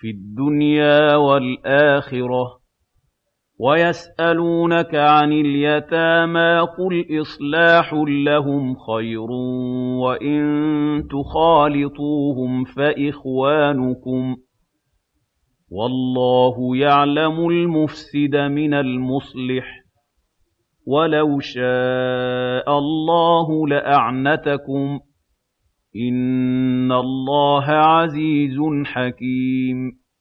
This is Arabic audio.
فِي الدُّنْيَا وَالْآخِرَةِ ۖ وَيَسْأَلُونَكَ عَنِ الْيَتَامَىٰ ۖ قُلْ إِصْلَاحٌ لَّهُمْ خَيْرٌ ۖ وَإِن تُخَالِطُوهُمْ فَإِخْوَانُكُمْ ۚ وَاللَّهُ يَعْلَمُ الْمُفْسِدَ مِنَ الْمُصْلِحِ ۚ وَلَوْ شَاءَ اللَّهُ لَأَعْنَتَكُمْ ۚ اللَّهَ عَزِيزٌ حَكِيمٌ